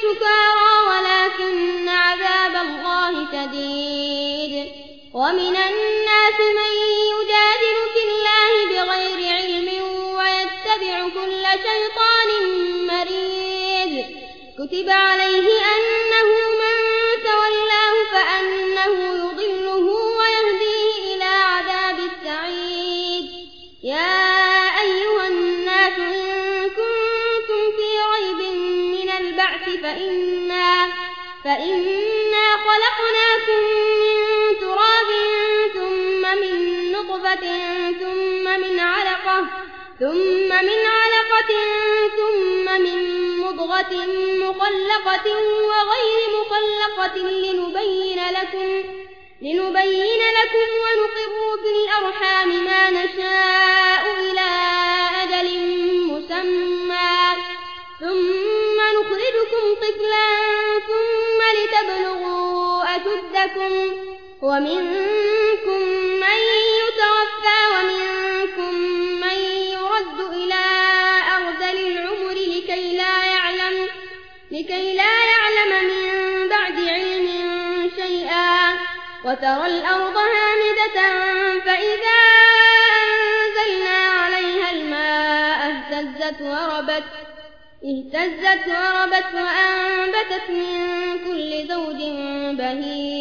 بسكارى ولكن عذاب الله شديد. ومن الناس من يجادل في الله بغير علم ويتبع كل شيطان مريد. كتب عليه البعث فإنا, فإنا خلقناكم من تراب ثم من نطفة ثم من علقة ثم من علقة ثم من مضغة مخلقة وغير مخلقة لنبين لكم لنبين لكم ونقر في الأرحام أشدكم ومنكم من يتوفى ومنكم من يرد إلى أرذل العمر لكي لا يعلم لكي لا يعلم من بعد علم شيئا. وترى الأرض هامدة فإذا أنزلنا عليها الماء اهتزت وربت اهتزت وربت وأنبتت من كل زوج بهيج.